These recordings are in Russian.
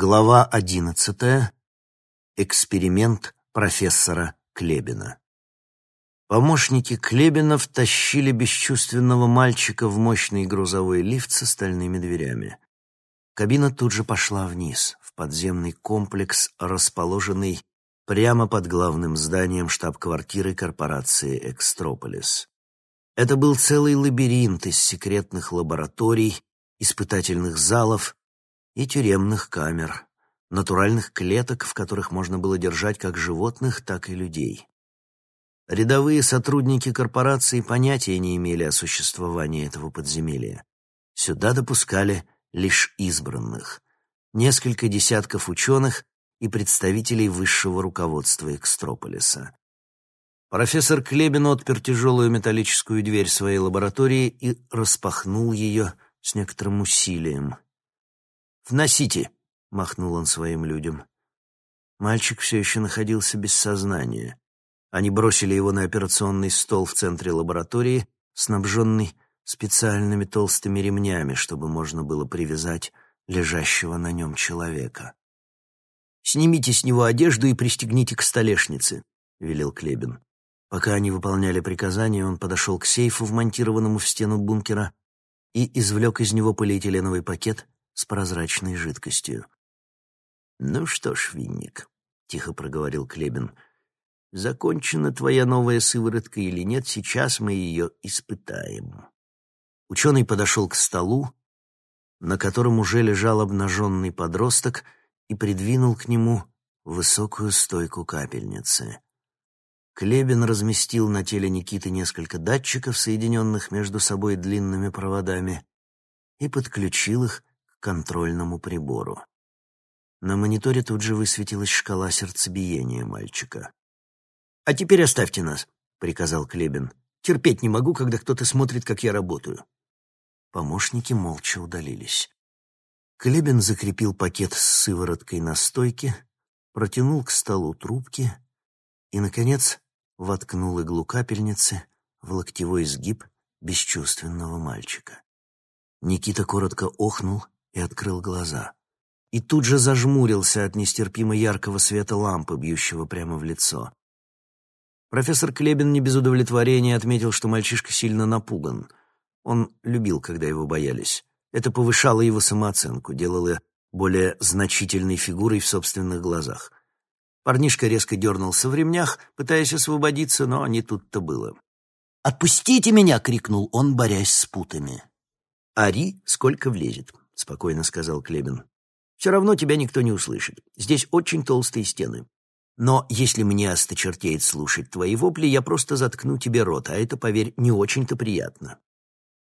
Глава одиннадцатая. Эксперимент профессора Клебина. Помощники Клебина втащили бесчувственного мальчика в мощный грузовой лифт с стальными дверями. Кабина тут же пошла вниз, в подземный комплекс, расположенный прямо под главным зданием штаб-квартиры корпорации «Экстрополис». Это был целый лабиринт из секретных лабораторий, испытательных залов и тюремных камер, натуральных клеток, в которых можно было держать как животных, так и людей. Рядовые сотрудники корпорации понятия не имели о существовании этого подземелья. Сюда допускали лишь избранных, несколько десятков ученых и представителей высшего руководства Экстрополиса. Профессор Клебин отпер тяжелую металлическую дверь своей лаборатории и распахнул ее с некоторым усилием. «Вносите!» — махнул он своим людям. Мальчик все еще находился без сознания. Они бросили его на операционный стол в центре лаборатории, снабженный специальными толстыми ремнями, чтобы можно было привязать лежащего на нем человека. «Снимите с него одежду и пристегните к столешнице», — велел Клебин. Пока они выполняли приказание, он подошел к сейфу, вмонтированному в стену бункера, и извлек из него полиэтиленовый пакет с прозрачной жидкостью. «Ну что ж, Винник», — тихо проговорил Клебин, — «закончена твоя новая сыворотка или нет, сейчас мы ее испытаем». Ученый подошел к столу, на котором уже лежал обнаженный подросток, и придвинул к нему высокую стойку капельницы. Клебин разместил на теле Никиты несколько датчиков, соединенных между собой длинными проводами, и подключил их контрольному прибору. На мониторе тут же высветилась шкала сердцебиения мальчика. «А теперь оставьте нас», — приказал Клебин. «Терпеть не могу, когда кто-то смотрит, как я работаю». Помощники молча удалились. Клебин закрепил пакет с сывороткой на стойке, протянул к столу трубки и, наконец, воткнул иглу капельницы в локтевой сгиб бесчувственного мальчика. Никита коротко охнул и открыл глаза. И тут же зажмурился от нестерпимо яркого света лампы, бьющего прямо в лицо. Профессор Клебин не без удовлетворения отметил, что мальчишка сильно напуган. Он любил, когда его боялись. Это повышало его самооценку, делало более значительной фигурой в собственных глазах. Парнишка резко дернулся в ремнях, пытаясь освободиться, но не тут-то было. «Отпустите меня!» — крикнул он, борясь с путами. «Ари, сколько влезет!» — спокойно сказал Клебин. «Все равно тебя никто не услышит. Здесь очень толстые стены. Но если мне осточертеет слушать твои вопли, я просто заткну тебе рот, а это, поверь, не очень-то приятно».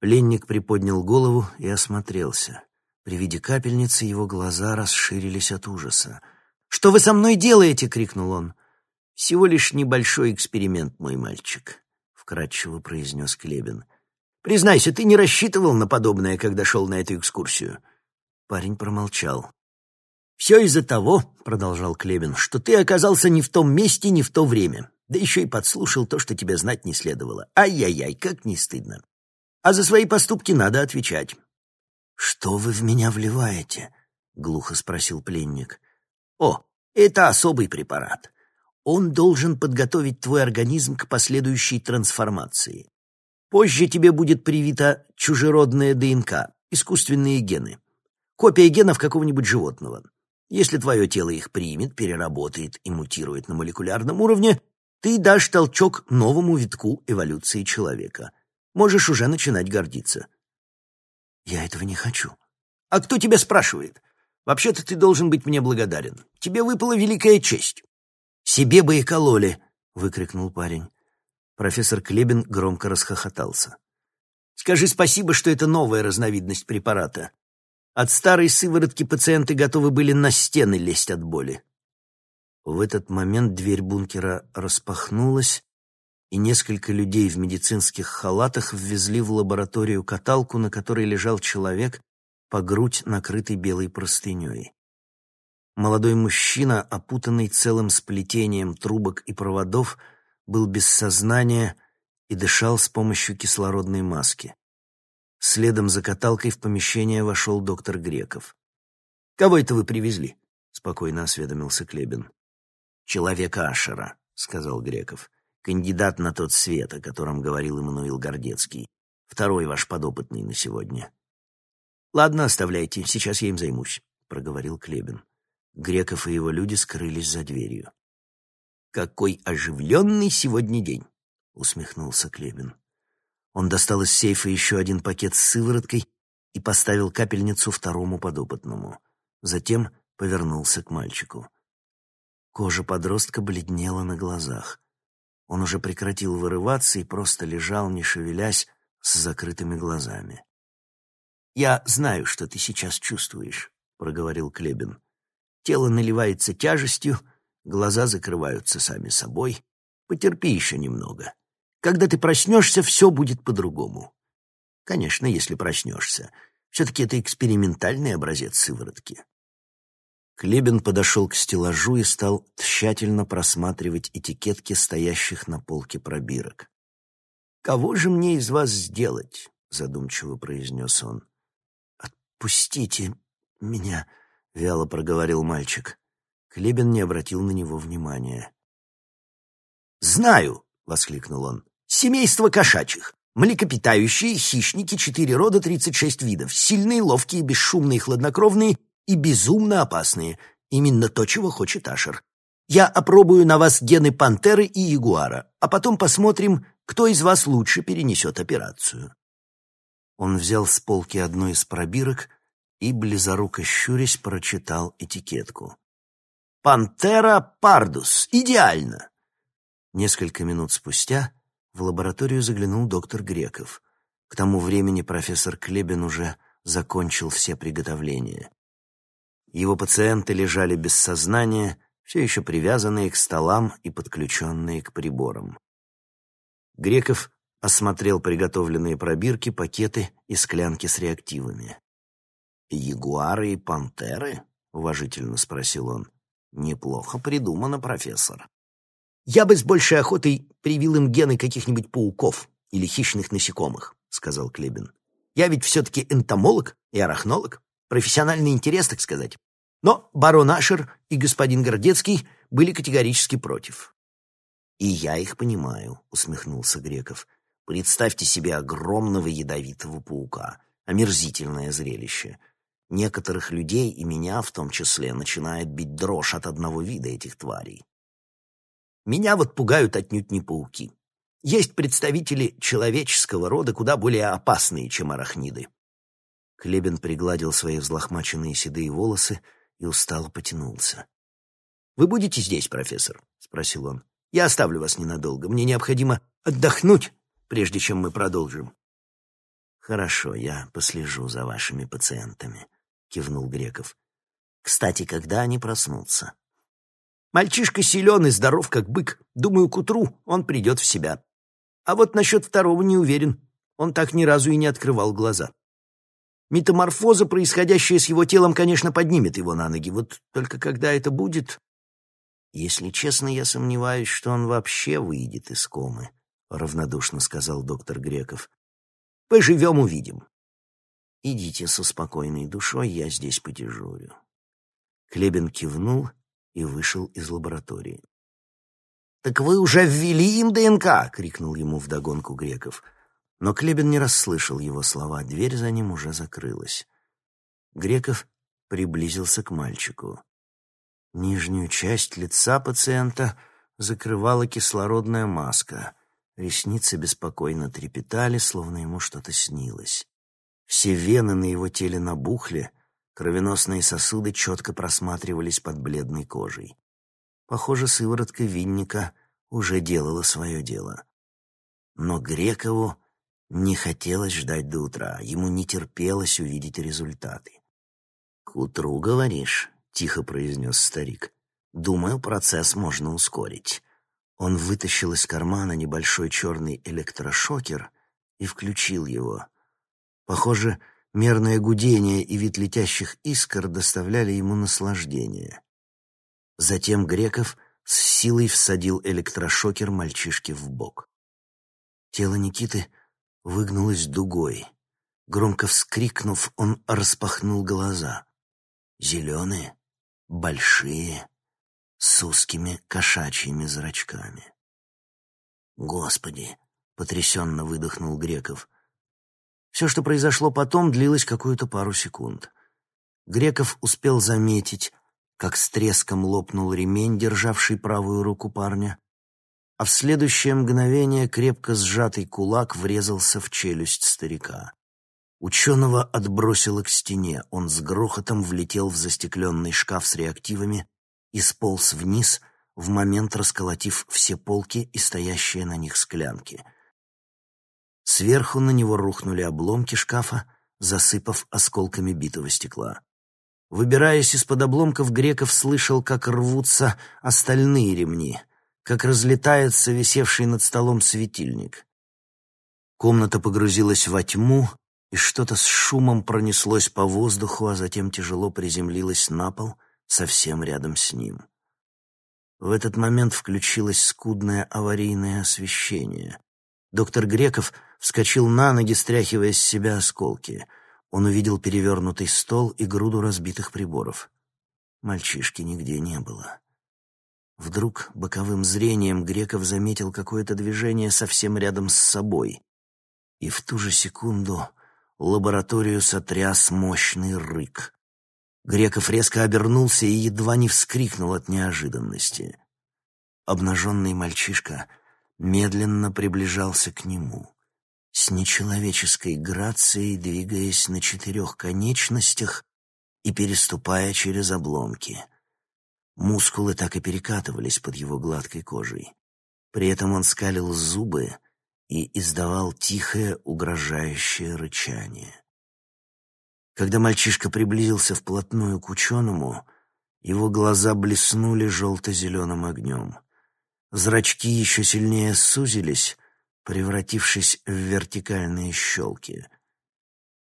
Пленник приподнял голову и осмотрелся. При виде капельницы его глаза расширились от ужаса. «Что вы со мной делаете?» — крикнул он. «Всего лишь небольшой эксперимент, мой мальчик», — вкратчиво произнес Клебин. Признайся, ты не рассчитывал на подобное, когда шел на эту экскурсию?» Парень промолчал. «Все из-за того, — продолжал Клебин, — что ты оказался не в том месте, не в то время, да еще и подслушал то, что тебе знать не следовало. Ай-яй-яй, как не стыдно. А за свои поступки надо отвечать». «Что вы в меня вливаете?» — глухо спросил пленник. «О, это особый препарат. Он должен подготовить твой организм к последующей трансформации. Позже тебе будет привита чужеродная ДНК, искусственные гены. Копия генов какого-нибудь животного. Если твое тело их примет, переработает и мутирует на молекулярном уровне, ты дашь толчок новому витку эволюции человека. Можешь уже начинать гордиться. Я этого не хочу. А кто тебя спрашивает? Вообще-то ты должен быть мне благодарен. Тебе выпала великая честь. Себе бы и кололи, выкрикнул парень. Профессор Клебин громко расхохотался. «Скажи спасибо, что это новая разновидность препарата. От старой сыворотки пациенты готовы были на стены лезть от боли». В этот момент дверь бункера распахнулась, и несколько людей в медицинских халатах ввезли в лабораторию каталку, на которой лежал человек, по грудь накрытый белой простыней. Молодой мужчина, опутанный целым сплетением трубок и проводов, был без сознания и дышал с помощью кислородной маски. Следом за каталкой в помещение вошел доктор Греков. «Кого это вы привезли?» — спокойно осведомился Клебин. «Человека Ашера», — сказал Греков. «Кандидат на тот свет, о котором говорил Эммануил Гордецкий. Второй ваш подопытный на сегодня». «Ладно, оставляйте, сейчас я им займусь», — проговорил Клебин. Греков и его люди скрылись за дверью. «Какой оживленный сегодня день!» — усмехнулся Клебин. Он достал из сейфа еще один пакет с сывороткой и поставил капельницу второму подопытному. Затем повернулся к мальчику. Кожа подростка бледнела на глазах. Он уже прекратил вырываться и просто лежал, не шевелясь, с закрытыми глазами. «Я знаю, что ты сейчас чувствуешь», — проговорил Клебин. «Тело наливается тяжестью, глаза закрываются сами собой. Потерпи еще немного. Когда ты проснешься, все будет по-другому. Конечно, если проснешься. Все-таки это экспериментальный образец сыворотки. Клебин подошел к стеллажу и стал тщательно просматривать этикетки стоящих на полке пробирок. «Кого же мне из вас сделать?» — задумчиво произнес он. «Отпустите меня», — вяло проговорил мальчик. Клебин не обратил на него внимания. «Знаю!» — воскликнул он. «Семейство кошачьих. Млекопитающие, хищники, четыре рода, тридцать шесть видов. Сильные, ловкие, бесшумные, хладнокровные и безумно опасные. Именно то, чего хочет Ашер. Я опробую на вас гены пантеры и ягуара, а потом посмотрим, кто из вас лучше перенесет операцию». Он взял с полки одну из пробирок и, близоруко щурясь, прочитал этикетку. «Пантера пардус. Идеально!» Несколько минут спустя в лабораторию заглянул доктор Греков. К тому времени профессор Клебин уже закончил все приготовления. Его пациенты лежали без сознания, все еще привязанные к столам и подключенные к приборам. Греков осмотрел приготовленные пробирки, пакеты и склянки с реактивами. «Ягуары и пантеры?» — уважительно спросил он. «Неплохо придумано, профессор». «Я бы с большей охотой привил им гены каких-нибудь пауков или хищных насекомых», — сказал Клебин. «Я ведь все-таки энтомолог и арахнолог, профессиональный интерес, так сказать. Но барон Ашер и господин Гордецкий были категорически против». «И я их понимаю», — усмехнулся Греков. «Представьте себе огромного ядовитого паука. Омерзительное зрелище. Некоторых людей, и меня в том числе, начинает бить дрожь от одного вида этих тварей. Меня вот пугают отнюдь не пауки. Есть представители человеческого рода куда более опасные, чем арахниды. Клебин пригладил свои взлохмаченные седые волосы и устало потянулся. «Вы будете здесь, профессор?» — спросил он. «Я оставлю вас ненадолго. Мне необходимо отдохнуть, прежде чем мы продолжим». «Хорошо, я послежу за вашими пациентами», — кивнул Греков. «Кстати, когда они проснутся?» Мальчишка силен и здоров, как бык. Думаю, к утру он придет в себя. А вот насчет второго не уверен. Он так ни разу и не открывал глаза. Метаморфоза, происходящая с его телом, конечно, поднимет его на ноги. Вот только когда это будет... Если честно, я сомневаюсь, что он вообще выйдет из комы, — равнодушно сказал доктор Греков. Поживем — увидим. Идите со спокойной душой, я здесь подежурю. Клебин кивнул и вышел из лаборатории. «Так вы уже ввели им ДНК!» — крикнул ему вдогонку Греков. Но Клебин не расслышал его слова, дверь за ним уже закрылась. Греков приблизился к мальчику. Нижнюю часть лица пациента закрывала кислородная маска. Ресницы беспокойно трепетали, словно ему что-то снилось. Все вены на его теле набухли, Кровеносные сосуды четко просматривались под бледной кожей. Похоже, сыворотка винника уже делала свое дело. Но Грекову не хотелось ждать до утра, ему не терпелось увидеть результаты. «К утру, говоришь?» — тихо произнес старик. «Думаю, процесс можно ускорить». Он вытащил из кармана небольшой черный электрошокер и включил его. Похоже, Мерное гудение и вид летящих искр доставляли ему наслаждение. Затем Греков с силой всадил электрошокер мальчишке в бок. Тело Никиты выгнулось дугой. Громко вскрикнув, он распахнул глаза. Зеленые, большие, с узкими кошачьими зрачками. «Господи!» — потрясенно выдохнул Греков. Все, что произошло потом, длилось какую-то пару секунд. Греков успел заметить, как с треском лопнул ремень, державший правую руку парня, а в следующее мгновение крепко сжатый кулак врезался в челюсть старика. Ученого отбросило к стене, он с грохотом влетел в застекленный шкаф с реактивами и сполз вниз, в момент расколотив все полки и стоящие на них склянки. Сверху на него рухнули обломки шкафа, засыпав осколками битого стекла. Выбираясь из-под обломков, Греков слышал, как рвутся остальные ремни, как разлетается висевший над столом светильник. Комната погрузилась во тьму, и что-то с шумом пронеслось по воздуху, а затем тяжело приземлилось на пол совсем рядом с ним. В этот момент включилось скудное аварийное освещение. Доктор Греков вскочил на ноги, стряхивая с себя осколки — он увидел перевернутый стол и груду разбитых приборов. Мальчишки нигде не было. Вдруг боковым зрением Греков заметил какое-то движение совсем рядом с собой. И в ту же секунду лабораторию сотряс мощный рык. Греков резко обернулся и едва не вскрикнул от неожиданности. Обнаженный мальчишка медленно приближался к нему с нечеловеческой грацией двигаясь на четырех конечностях и переступая через обломки. Мускулы так и перекатывались под его гладкой кожей. При этом он скалил зубы и издавал тихое, угрожающее рычание. Когда мальчишка приблизился вплотную к ученому, его глаза блеснули желто-зеленым огнем. Зрачки еще сильнее сузились, превратившись в вертикальные щелки.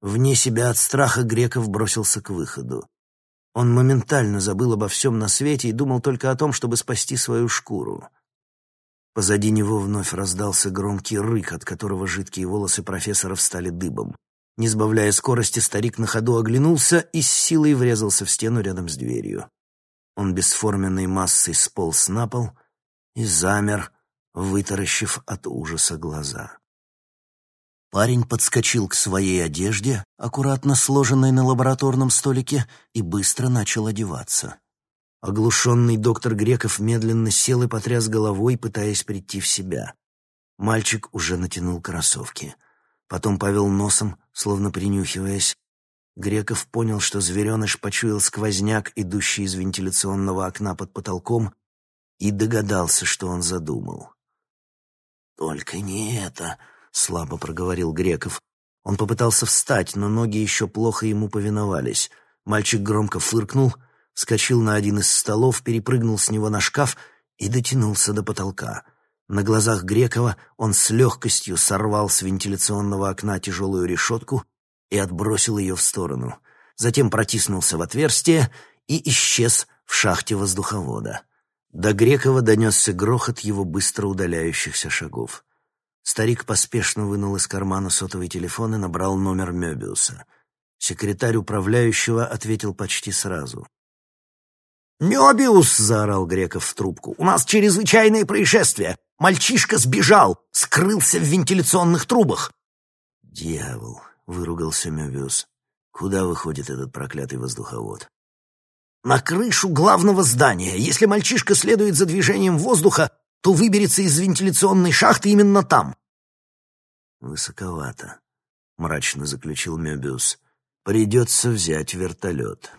Вне себя от страха Греков бросился к выходу. Он моментально забыл обо всем на свете и думал только о том, чтобы спасти свою шкуру. Позади него вновь раздался громкий рык, от которого жидкие волосы профессора встали дыбом. Не сбавляя скорости, старик на ходу оглянулся и с силой врезался в стену рядом с дверью. Он бесформенной массой сполз на пол и замер, вытаращив от ужаса глаза. Парень подскочил к своей одежде, аккуратно сложенной на лабораторном столике, и быстро начал одеваться. Оглушенный доктор Греков медленно сел и потряс головой, пытаясь прийти в себя. Мальчик уже натянул кроссовки. Потом повел носом, словно принюхиваясь. Греков понял, что звереныш почуял сквозняк, идущий из вентиляционного окна под потолком, и догадался, что он задумал. «Только не это», — слабо проговорил Греков. Он попытался встать, но ноги еще плохо ему повиновались. Мальчик громко фыркнул, вскочил на один из столов, перепрыгнул с него на шкаф и дотянулся до потолка. На глазах Грекова он с легкостью сорвал с вентиляционного окна тяжелую решетку и отбросил ее в сторону. Затем протиснулся в отверстие и исчез в шахте воздуховода. До Грекова донесся грохот его быстро удаляющихся шагов. Старик поспешно вынул из кармана сотовый телефон и набрал номер Мёбиуса. Секретарь управляющего ответил почти сразу. «Мёбиус!» — заорал Греков в трубку. «У нас чрезвычайное происшествие! Мальчишка сбежал! Скрылся в вентиляционных трубах!» «Дьявол!» — выругался Мёбиус. «Куда выходит этот проклятый воздуховод?» На крышу главного здания. Если мальчишка следует за движением воздуха, то выберется из вентиляционной шахты именно там. «Высоковато», — мрачно заключил Мебиус. «Придется взять вертолет».